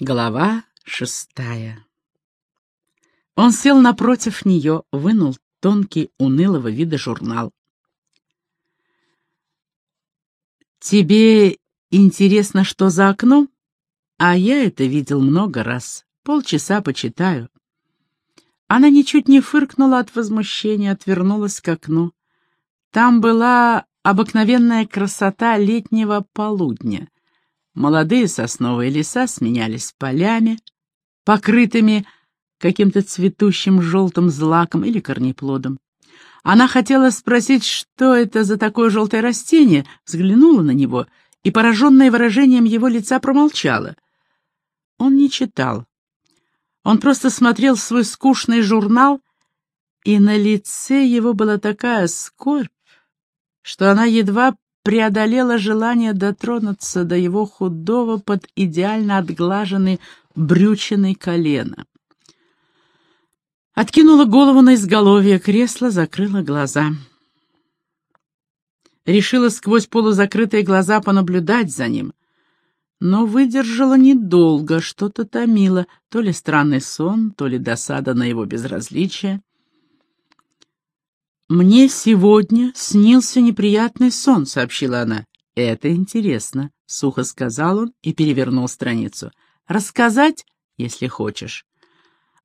Глава шестая Он сел напротив нее, вынул тонкий, унылого вида журнал. «Тебе интересно, что за окном? А я это видел много раз. Полчаса почитаю». Она ничуть не фыркнула от возмущения, отвернулась к окну. Там была обыкновенная красота летнего полудня. Молодые сосновые леса сменялись полями, покрытыми каким-то цветущим желтым злаком или корнеплодом. Она хотела спросить, что это за такое желтое растение, взглянула на него и, пораженная выражением его лица, промолчала. Он не читал. Он просто смотрел свой скучный журнал, и на лице его была такая скорбь, что она едва преодолела желание дотронуться до его худого под идеально отглаженной брючиной колена. Откинула голову на изголовье кресла, закрыла глаза. Решила сквозь полузакрытые глаза понаблюдать за ним, но выдержала недолго, что-то томило, то ли странный сон, то ли досада на его безразличие. «Мне сегодня снился неприятный сон», — сообщила она. «Это интересно», — сухо сказал он и перевернул страницу. «Рассказать, если хочешь.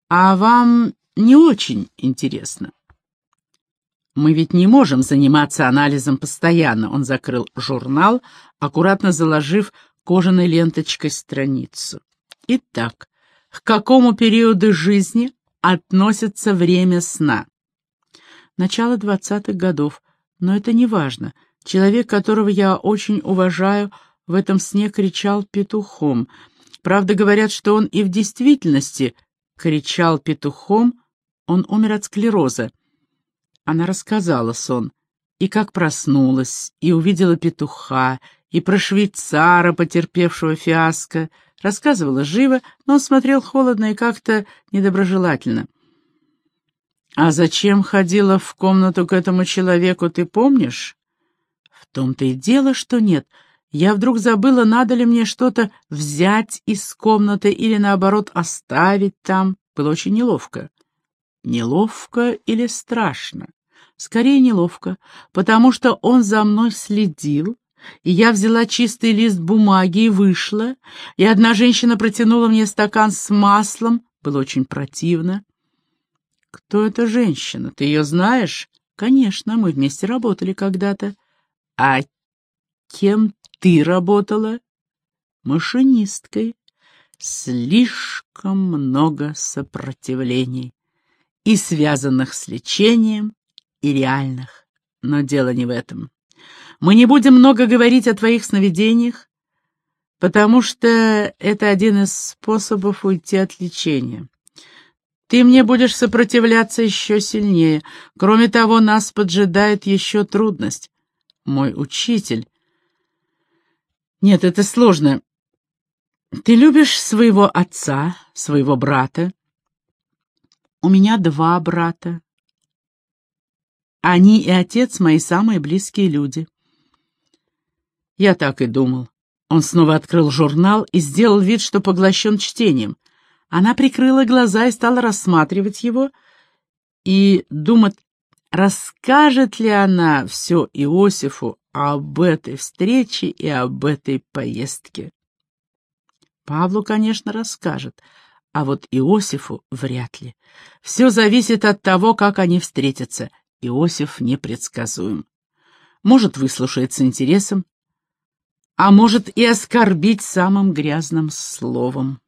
А вам не очень интересно». «Мы ведь не можем заниматься анализом постоянно», — он закрыл журнал, аккуратно заложив кожаной ленточкой страницу. «Итак, к какому периоду жизни относится время сна?» Начала двадцатых годов, но это не важно. Человек, которого я очень уважаю, в этом сне кричал петухом. Правда, говорят, что он и в действительности кричал петухом, он умер от склероза. Она рассказала сон, и как проснулась, и увидела петуха, и про швейцара, потерпевшего фиаско. Рассказывала живо, но смотрел холодно и как-то недоброжелательно. «А зачем ходила в комнату к этому человеку, ты помнишь?» «В том-то и дело, что нет. Я вдруг забыла, надо ли мне что-то взять из комнаты или, наоборот, оставить там. Было очень неловко». «Неловко или страшно?» «Скорее неловко, потому что он за мной следил, и я взяла чистый лист бумаги и вышла, и одна женщина протянула мне стакан с маслом, было очень противно. «Кто эта женщина? Ты ее знаешь?» «Конечно, мы вместе работали когда-то». «А кем ты работала?» «Машинисткой». Слишком много сопротивлений, и связанных с лечением, и реальных. Но дело не в этом. Мы не будем много говорить о твоих сновидениях, потому что это один из способов уйти от лечения. Ты мне будешь сопротивляться еще сильнее. Кроме того, нас поджидает еще трудность. Мой учитель... Нет, это сложно. Ты любишь своего отца, своего брата? У меня два брата. Они и отец мои самые близкие люди. Я так и думал. Он снова открыл журнал и сделал вид, что поглощен чтением. Она прикрыла глаза и стала рассматривать его и думать, расскажет ли она все Иосифу об этой встрече и об этой поездке. Павлу, конечно, расскажет, а вот Иосифу вряд ли. Все зависит от того, как они встретятся. Иосиф непредсказуем. Может, выслушает с интересом, а может и оскорбить самым грязным словом.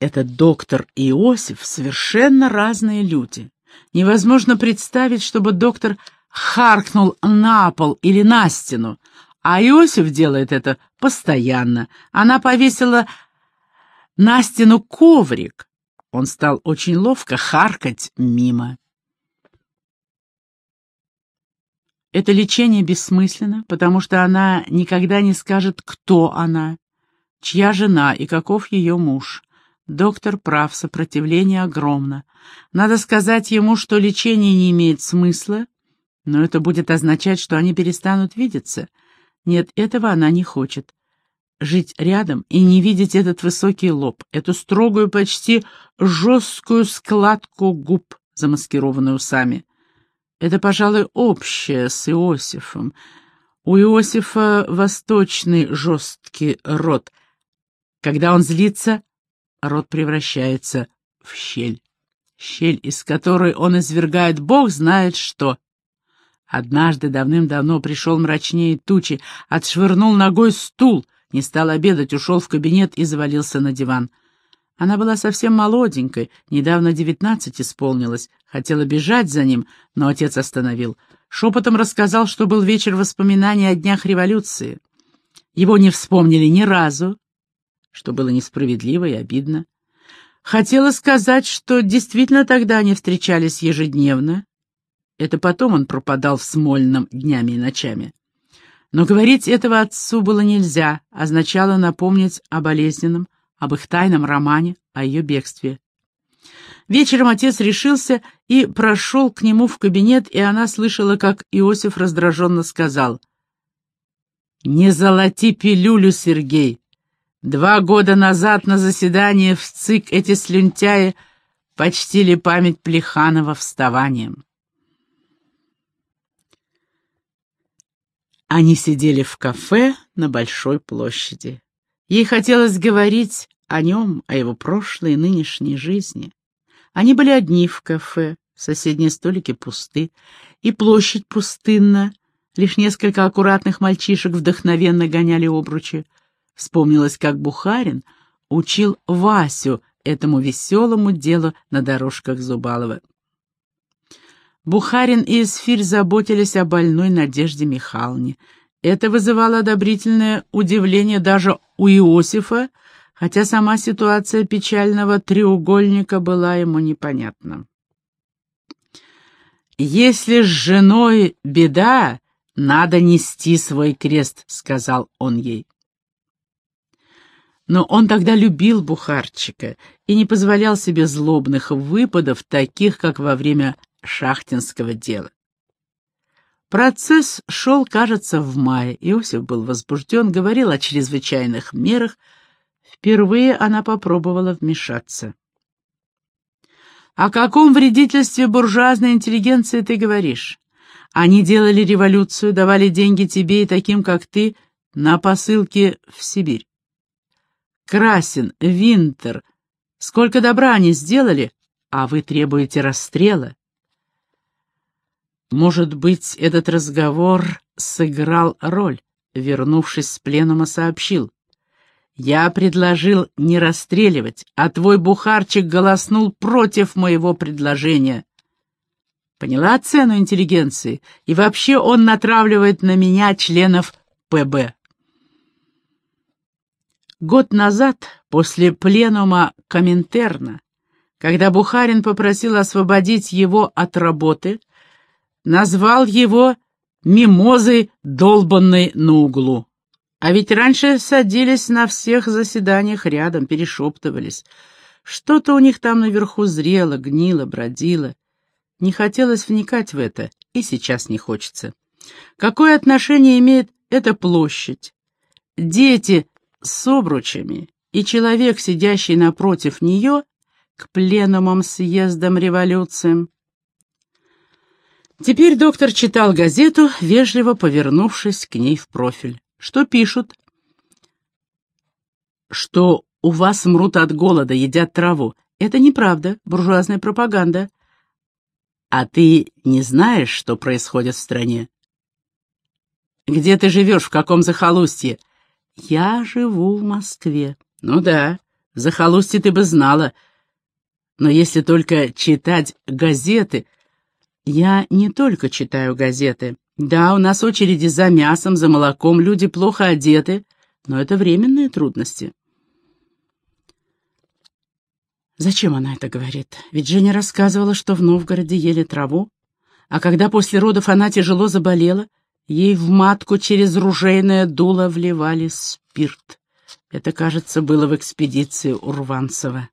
Этот доктор и Иосиф совершенно разные люди. Невозможно представить, чтобы доктор харкнул на пол или на стену, а Иосиф делает это постоянно. Она повесила на стену коврик. Он стал очень ловко харкать мимо. Это лечение бессмысленно, потому что она никогда не скажет, кто она, чья жена и каков ее муж. Доктор прав, сопротивление огромно. Надо сказать ему, что лечение не имеет смысла, но это будет означать, что они перестанут видеться. Нет, этого она не хочет. жить рядом и не видеть этот высокий лоб, эту строгую, почти жесткую складку губ, замаскированную усами. Это, пожалуй, общее с Иосифом. У Иосифа восточный жесткий рот. Когда он злится, рот превращается в щель. Щель, из которой он извергает бог знает что. Однажды давным-давно пришел мрачнее тучи, отшвырнул ногой стул, не стал обедать, ушел в кабинет и завалился на диван. Она была совсем молоденькой, недавно девятнадцать исполнилось, хотела бежать за ним, но отец остановил. Шепотом рассказал, что был вечер воспоминаний о днях революции. Его не вспомнили ни разу, что было несправедливо и обидно. Хотела сказать, что действительно тогда они встречались ежедневно. Это потом он пропадал в Смольном днями и ночами. Но говорить этого отцу было нельзя, означало напомнить о болезненном, об их тайном романе, о ее бегстве. Вечером отец решился и прошел к нему в кабинет, и она слышала, как Иосиф раздраженно сказал. «Не золоти пилюлю, Сергей! Два года назад на заседании в ЦИК эти слюнтяи почтили память Плеханова вставанием. Они сидели в кафе на Большой площади. Ей хотелось говорить о нем, о его прошлой и нынешней жизни. Они были одни в кафе, соседние столики пусты, и площадь пустынна, лишь несколько аккуратных мальчишек вдохновенно гоняли обручи. Вспомнилось, как Бухарин учил Васю этому веселому делу на дорожках Зубалова. Бухарин и Эсфирь заботились о больной Надежде Михайловне. Это вызывало одобрительное удивление даже у Иосифа, хотя сама ситуация печального треугольника была ему непонятна. «Если с женой беда, надо нести свой крест», — сказал он ей. Но он тогда любил Бухарчика и не позволял себе злобных выпадов, таких, как во время шахтинского дела. Процесс шел, кажется, в мае. Иосиф был возбужден, говорил о чрезвычайных мерах. Впервые она попробовала вмешаться. «О каком вредительстве буржуазной интеллигенции ты говоришь? Они делали революцию, давали деньги тебе и таким, как ты, на посылки в Сибирь. Красин, Винтер. Сколько добра они сделали, а вы требуете расстрела. Может быть, этот разговор сыграл роль. Вернувшись с пленума, сообщил. Я предложил не расстреливать, а твой бухарчик голоснул против моего предложения. Поняла цену интеллигенции? И вообще он натравливает на меня членов ПБ. Год назад, после пленума Коминтерна, когда Бухарин попросил освободить его от работы, назвал его «мимозой, долбанной на углу». А ведь раньше садились на всех заседаниях рядом, перешептывались. Что-то у них там наверху зрело, гнило, бродило. Не хотелось вникать в это, и сейчас не хочется. Какое отношение имеет эта площадь? Дети с обручами и человек, сидящий напротив нее, к пленумам, съездам, революциям. Теперь доктор читал газету, вежливо повернувшись к ней в профиль. Что пишут? Что у вас мрут от голода, едят траву. Это неправда, буржуазная пропаганда. А ты не знаешь, что происходит в стране? Где ты живешь, в каком захолустье? Я живу в Москве. Ну да, в захолустье ты бы знала. Но если только читать газеты... Я не только читаю газеты. Да, у нас очереди за мясом, за молоком, люди плохо одеты, но это временные трудности. Зачем она это говорит? Ведь Женя рассказывала, что в Новгороде ели траву, а когда после родов она тяжело заболела, Ей в матку через ружейное дуло вливали спирт. Это, кажется, было в экспедиции Урванцева.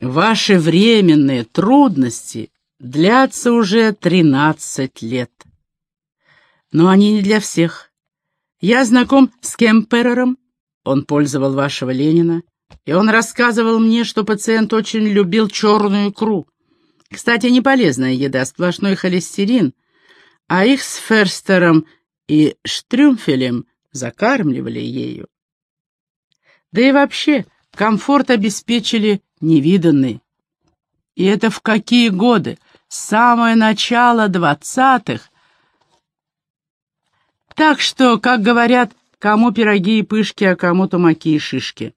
Ваши временные трудности длятся уже тринадцать лет. Но они не для всех. Я знаком с Кемперером, он пользовал вашего Ленина, и он рассказывал мне, что пациент очень любил черную икру. Кстати, не полезная еда, сплошной холестерин, а их с Ферстером и Штрюмфелем закармливали ею. Да и вообще, комфорт обеспечили невиданный. И это в какие годы? Самое начало двадцатых. Так что, как говорят, кому пироги и пышки, а кому тумаки и шишки.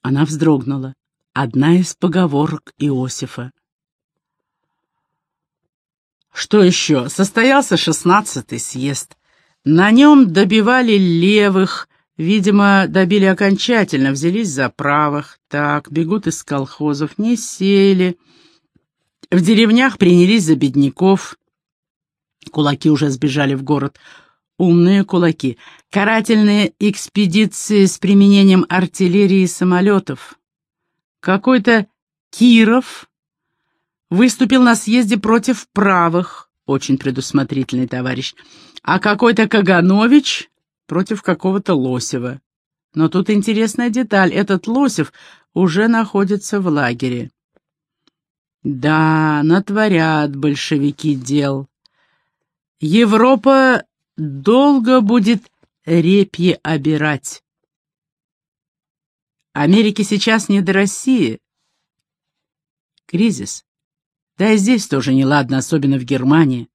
Она вздрогнула. Одна из поговорок Иосифа. Что еще? Состоялся шестнадцатый съезд. На нем добивали левых, видимо, добили окончательно, взялись за правых. Так, бегут из колхозов, не сели. В деревнях принялись за бедняков. Кулаки уже сбежали в город. Умные кулаки. Карательные экспедиции с применением артиллерии и самолетов. Какой-то Киров выступил на съезде против правых, очень предусмотрительный товарищ, а какой-то Каганович против какого-то Лосева. Но тут интересная деталь, этот Лосев уже находится в лагере. Да, натворят большевики дел. Европа долго будет репьи обирать. Америке сейчас не до России. Кризис. Да и здесь тоже неладно, особенно в Германии.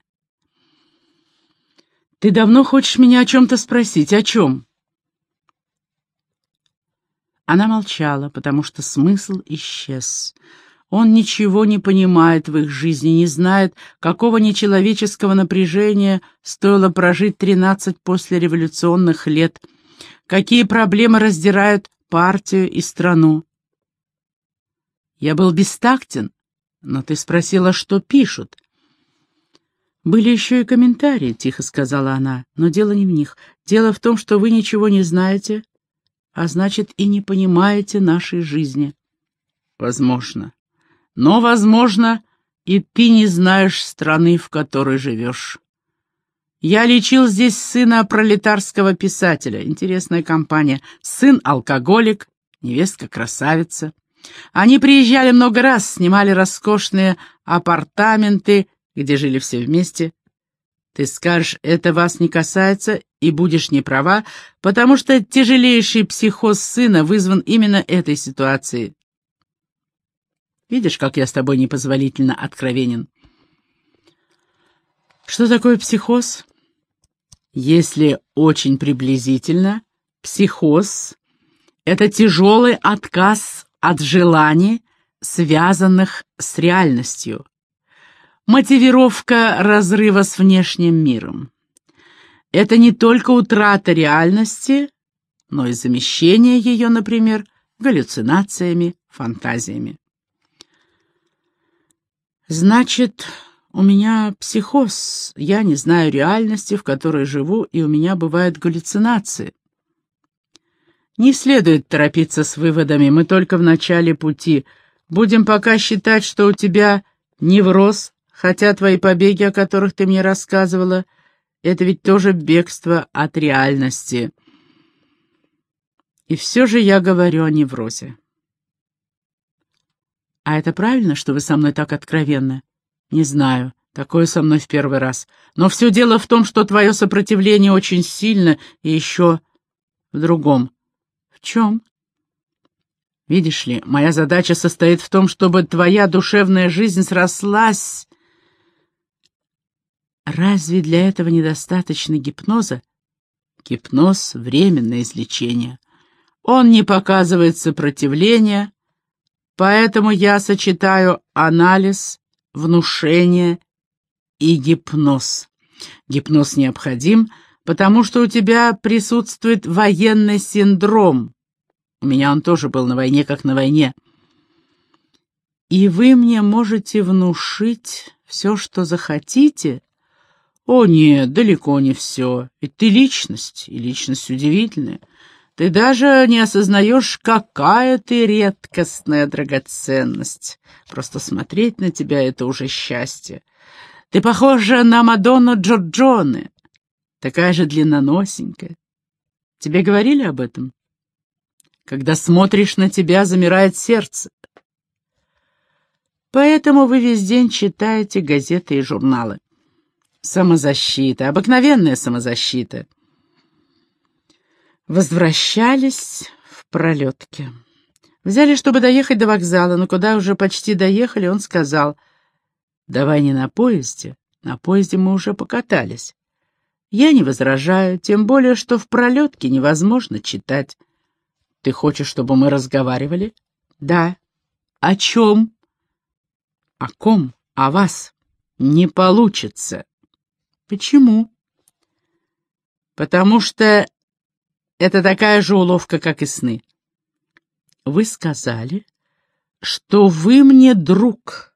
Ты давно хочешь меня о чем-то спросить? О чем? Она молчала, потому что смысл исчез. Он ничего не понимает в их жизни, не знает, какого нечеловеческого напряжения стоило прожить тринадцать послереволюционных лет, какие проблемы раздирают партию и страну. Я был бестактен, «Но ты спросила, что пишут?» «Были еще и комментарии», — тихо сказала она, — «но дело не в них. Дело в том, что вы ничего не знаете, а значит, и не понимаете нашей жизни». «Возможно. Но, возможно, и ты не знаешь страны, в которой живешь». Я лечил здесь сына пролетарского писателя. Интересная компания. Сын алкоголик, невестка красавица. Они приезжали много раз, снимали роскошные апартаменты, где жили все вместе. Ты скажешь, это вас не касается, и будешь не права, потому что тяжелейший психоз сына вызван именно этой ситуацией. Видишь, как я с тобой непозволительно откровенен. Что такое психоз? Если очень приблизительно, психоз — это тяжелый отказ от желаний, связанных с реальностью. Мотивировка разрыва с внешним миром. Это не только утрата реальности, но и замещение ее, например, галлюцинациями, фантазиями. Значит, у меня психоз, я не знаю реальности, в которой живу, и у меня бывают галлюцинации. Не следует торопиться с выводами, мы только в начале пути. Будем пока считать, что у тебя невроз, хотя твои побеги, о которых ты мне рассказывала, это ведь тоже бегство от реальности. И все же я говорю о неврозе. А это правильно, что вы со мной так откровенны? Не знаю. Такое со мной в первый раз. Но все дело в том, что твое сопротивление очень сильно, и еще в другом чем?» «Видишь ли, моя задача состоит в том, чтобы твоя душевная жизнь срослась. Разве для этого недостаточно гипноза?» «Гипноз — временное излечение. Он не показывает сопротивления, поэтому я сочетаю анализ, внушение и гипноз. Гипноз необходим, потому что у тебя присутствует военный синдром, у меня он тоже был на войне, как на войне. И вы мне можете внушить все, что захотите? О, нет, далеко не все. Ведь ты личность, и личность удивительная. Ты даже не осознаешь, какая ты редкостная драгоценность. Просто смотреть на тебя — это уже счастье. Ты похожа на Мадонну Джорджоне. такая же длинноносенькая. Тебе говорили об этом? Когда смотришь на тебя, замирает сердце. Поэтому вы весь день читаете газеты и журналы. Самозащита, обыкновенная самозащита. Возвращались в пролетке. Взяли, чтобы доехать до вокзала, но куда уже почти доехали, он сказал, «Давай не на поезде, на поезде мы уже покатались». Я не возражаю, тем более, что в пролетке невозможно читать. Ты хочешь, чтобы мы разговаривали? Да. О чем? О ком? О вас. Не получится. Почему? Потому что это такая же уловка, как и сны. Вы сказали, что вы мне друг.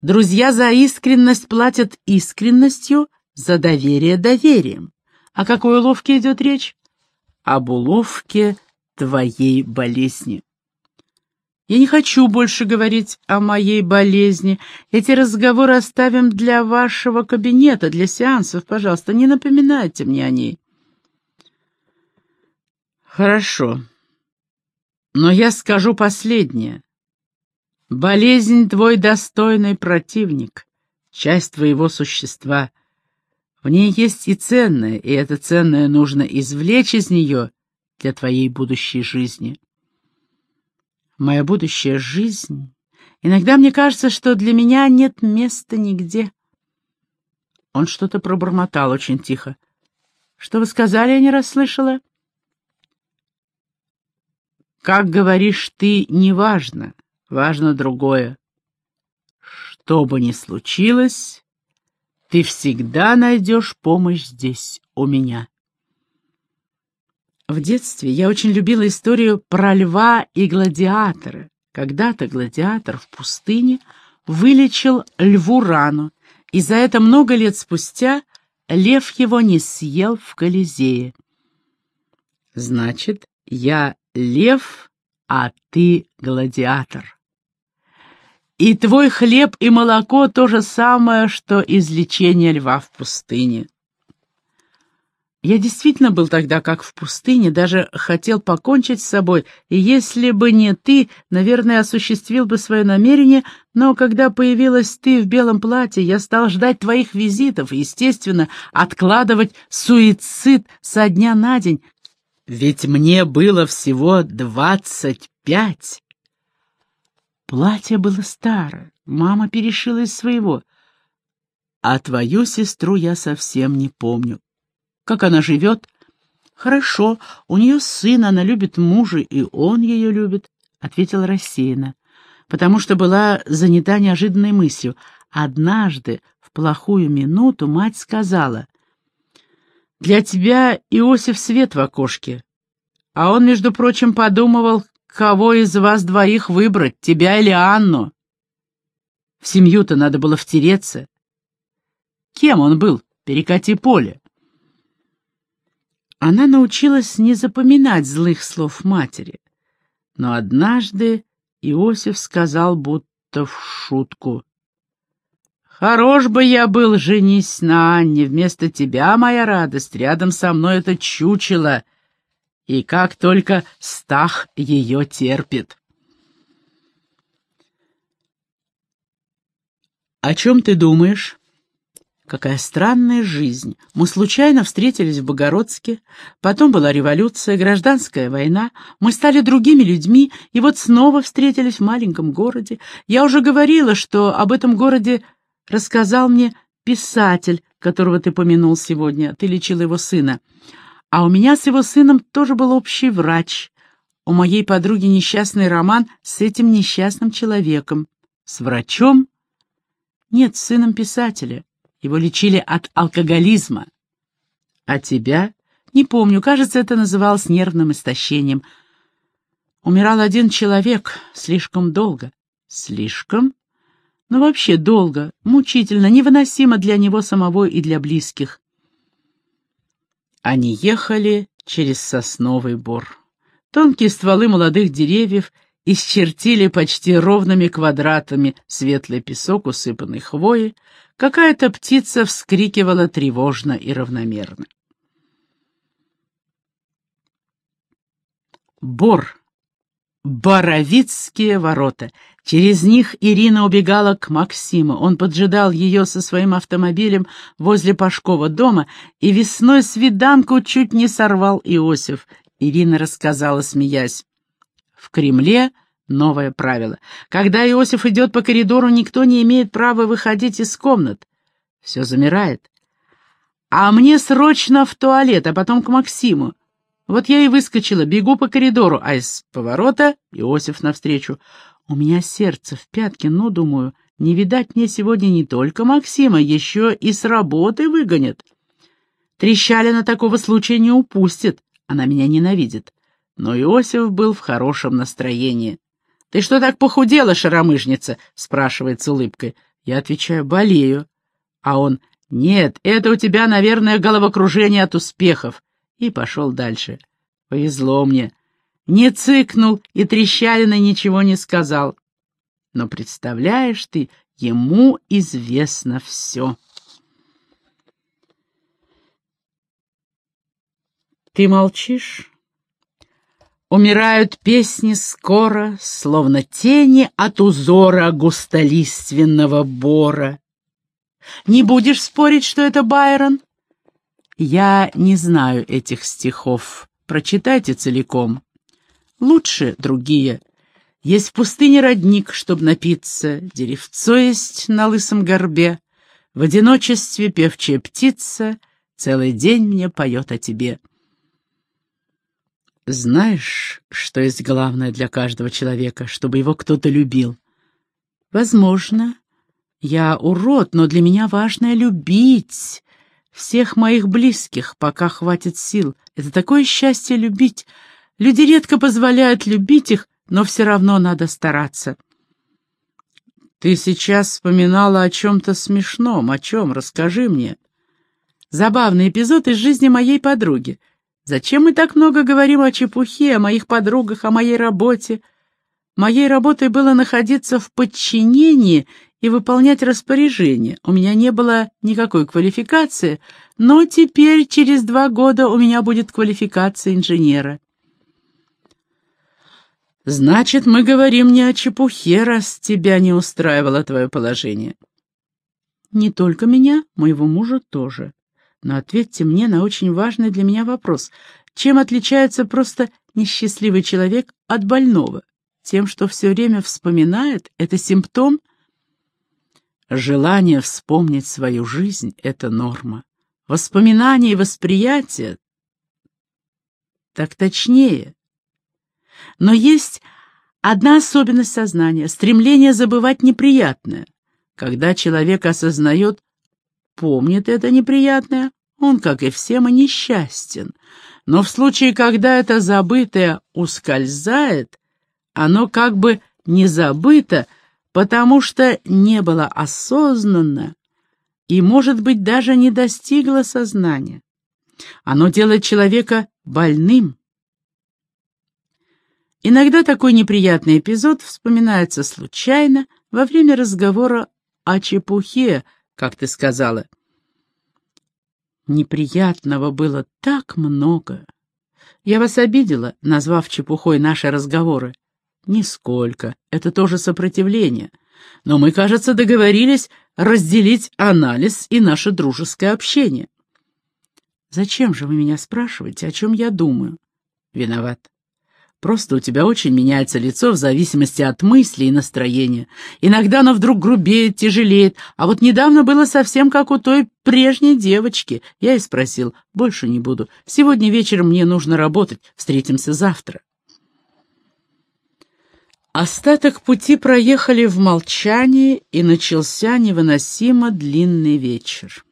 Друзья за искренность платят искренностью, за доверие доверием. О какой уловке идет речь? Об уловке твоей болезни. Я не хочу больше говорить о моей болезни. Эти разговоры оставим для вашего кабинета, для сеансов. Пожалуйста, не напоминайте мне о ней. Хорошо. Но я скажу последнее. Болезнь твой достойный противник, часть твоего существа. В ней есть и ценное, и это ценное нужно извлечь из нее для твоей будущей жизни. Моя будущая жизнь... Иногда мне кажется, что для меня нет места нигде. Он что-то пробормотал очень тихо. Что вы сказали, я не расслышала? Как говоришь ты, не важно, важно другое. Что бы ни случилось, ты всегда найдешь помощь здесь, у меня. В детстве я очень любила историю про льва и гладиатора. Когда-то гладиатор в пустыне вылечил льву рану, и за это много лет спустя лев его не съел в Колизее. Значит, я лев, а ты гладиатор. И твой хлеб и молоко то же самое, что излечение льва в пустыне. Я действительно был тогда как в пустыне, даже хотел покончить с собой, и если бы не ты, наверное, осуществил бы свое намерение, но когда появилась ты в белом платье, я стал ждать твоих визитов, естественно, откладывать суицид со дня на день. Ведь мне было всего двадцать пять. Платье было старое, мама перешила из своего. А твою сестру я совсем не помню. Как она живет? Хорошо, у нее сын, она любит мужа, и он ее любит, — ответила рассеянно, потому что была занята неожиданной мыслью. Однажды, в плохую минуту, мать сказала, «Для тебя Иосиф свет в окошке». А он, между прочим, подумывал, кого из вас двоих выбрать, тебя или Анну. В семью-то надо было втереться. Кем он был? Перекати поле. Она научилась не запоминать злых слов матери. Но однажды Иосиф сказал будто в шутку. «Хорош бы я был, женись на Анне, вместо тебя, моя радость, рядом со мной это чучело, и как только Стах ее терпит». «О чем ты думаешь?» Какая странная жизнь. Мы случайно встретились в Богородске, потом была революция, гражданская война, мы стали другими людьми, и вот снова встретились в маленьком городе. Я уже говорила, что об этом городе рассказал мне писатель, которого ты помянул сегодня, ты лечил его сына. А у меня с его сыном тоже был общий врач. У моей подруги несчастный роман с этим несчастным человеком. С врачом? Нет, с сыном писателя. Его лечили от алкоголизма. А тебя? Не помню, кажется, это называлось нервным истощением. Умирал один человек слишком долго. Слишком? Ну, вообще долго, мучительно, невыносимо для него самого и для близких. Они ехали через сосновый бор. Тонкие стволы молодых деревьев исчертили почти ровными квадратами светлый песок, усыпанный хвоей, Какая-то птица вскрикивала тревожно и равномерно. Бор. Боровицкие ворота. Через них Ирина убегала к Максиму. Он поджидал ее со своим автомобилем возле Пашкова дома, и весной свиданку чуть не сорвал Иосиф. Ирина рассказала, смеясь. В Кремле новое правило. Когда Иосиф идет по коридору, никто не имеет права выходить из комнат. Все замирает. А мне срочно в туалет, а потом к Максиму. Вот я и выскочила, бегу по коридору, а из поворота Иосиф навстречу. У меня сердце в пятке, но, думаю, не видать мне сегодня не только Максима, еще и с работы выгонят. Трещалина такого случая не упустит, она меня ненавидит. Но Иосиф был в хорошем настроении. «Ты что так похудела, шаромышница?» — спрашивает с улыбкой. Я отвечаю, болею. А он, нет, это у тебя, наверное, головокружение от успехов и пошел дальше. Повезло мне. Не цыкнул и Трещалина ничего не сказал. Но представляешь ты, ему известно все. Ты молчишь? Умирают песни скоро, словно тени от узора густолиственного бора. Не будешь спорить, что это Байрон? Я не знаю этих стихов. Прочитайте целиком. Лучше другие. Есть в пустыне родник, чтоб напиться, Деревцо есть на лысом горбе, В одиночестве певчая птица Целый день мне поет о тебе. Знаешь, что есть главное для каждого человека, чтобы его кто-то любил? Возможно. Я урод, но для меня важно любить всех моих близких, пока хватит сил. Это такое счастье любить. Люди редко позволяют любить их, но все равно надо стараться. Ты сейчас вспоминала о чем-то смешном. О чем? Расскажи мне. Забавный эпизод из жизни моей подруги. Зачем мы так много говорим о чепухе, о моих подругах, о моей работе? Моей работой было находиться в подчинении и выполнять распоряжения. У меня не было никакой квалификации, но теперь, через два года, у меня будет квалификация инженера. Значит, мы говорим не о чепухе, раз тебя не устраивало твое положение. Не только меня, моего мужа тоже. Но ответьте мне на очень важный для меня вопрос. Чем отличается просто несчастливый человек от больного? Тем, что все время вспоминает, это симптом – Желание вспомнить свою жизнь — это норма. Воспоминания и восприятие так точнее. Но есть одна особенность сознания — стремление забывать неприятное. Когда человек осознает, помнит это неприятное, он, как и все мы, несчастен. Но в случае, когда это забытое ускользает, оно как бы не забыто, потому что не было осознанно и, может быть, даже не достигло сознания. Оно делает человека больным. Иногда такой неприятный эпизод вспоминается случайно во время разговора о чепухе, как ты сказала. Неприятного было так много. Я вас обидела, назвав чепухой наши разговоры. Нисколько. Это тоже сопротивление. Но мы, кажется, договорились разделить анализ и наше дружеское общение. Зачем же вы меня спрашиваете, о чем я думаю? Виноват. Просто у тебя очень меняется лицо в зависимости от мысли и настроения. Иногда оно вдруг грубеет, тяжелеет, а вот недавно было совсем как у той прежней девочки. Я и спросил, больше не буду. Сегодня вечером мне нужно работать, встретимся завтра. Остаток пути проехали в молчании, и начался невыносимо длинный вечер.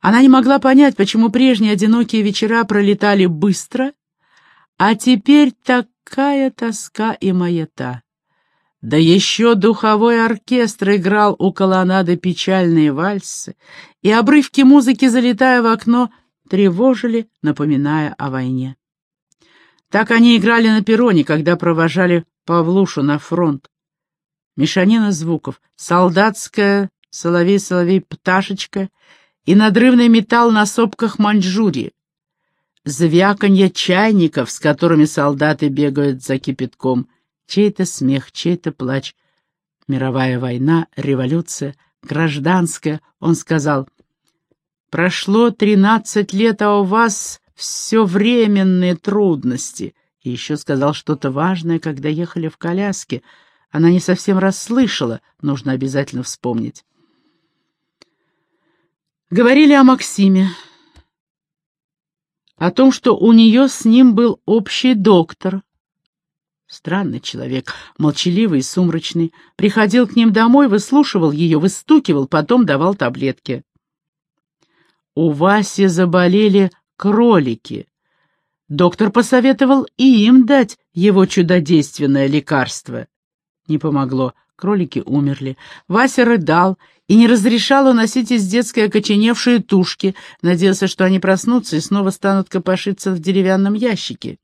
Она не могла понять, почему прежние одинокие вечера пролетали быстро, а теперь такая тоска и маята. Да еще духовой оркестр играл у колоннады печальные вальсы, и обрывки музыки, залетая в окно, тревожили, напоминая о войне. Так они играли на перроне, когда провожали Павлушу на фронт. Мешанина звуков, солдатская соловей-соловей пташечка и надрывный металл на сопках Маньчжурии. Звяканье чайников, с которыми солдаты бегают за кипятком, чей-то смех, чей-то плач. Мировая война, революция, гражданская, он сказал, «Прошло тринадцать лет, а у вас все временные трудности». И еще сказал что-то важное, когда ехали в коляске. Она не совсем расслышала, нужно обязательно вспомнить. Говорили о Максиме, о том, что у нее с ним был общий доктор. Странный человек, молчаливый и сумрачный, приходил к ним домой, выслушивал ее, выстукивал, потом давал таблетки. У Васи заболели кролики. Доктор посоветовал и им дать его чудодейственное лекарство. Не помогло, кролики умерли. Вася рыдал и не разрешал уносить из детской окоченевшие тушки, надеялся, что они проснутся и снова станут копошиться в деревянном ящике.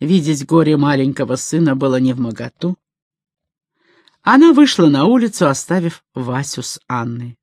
Видеть горе маленького сына было невмоготу. Она вышла на улицу, оставив Васю с Анной.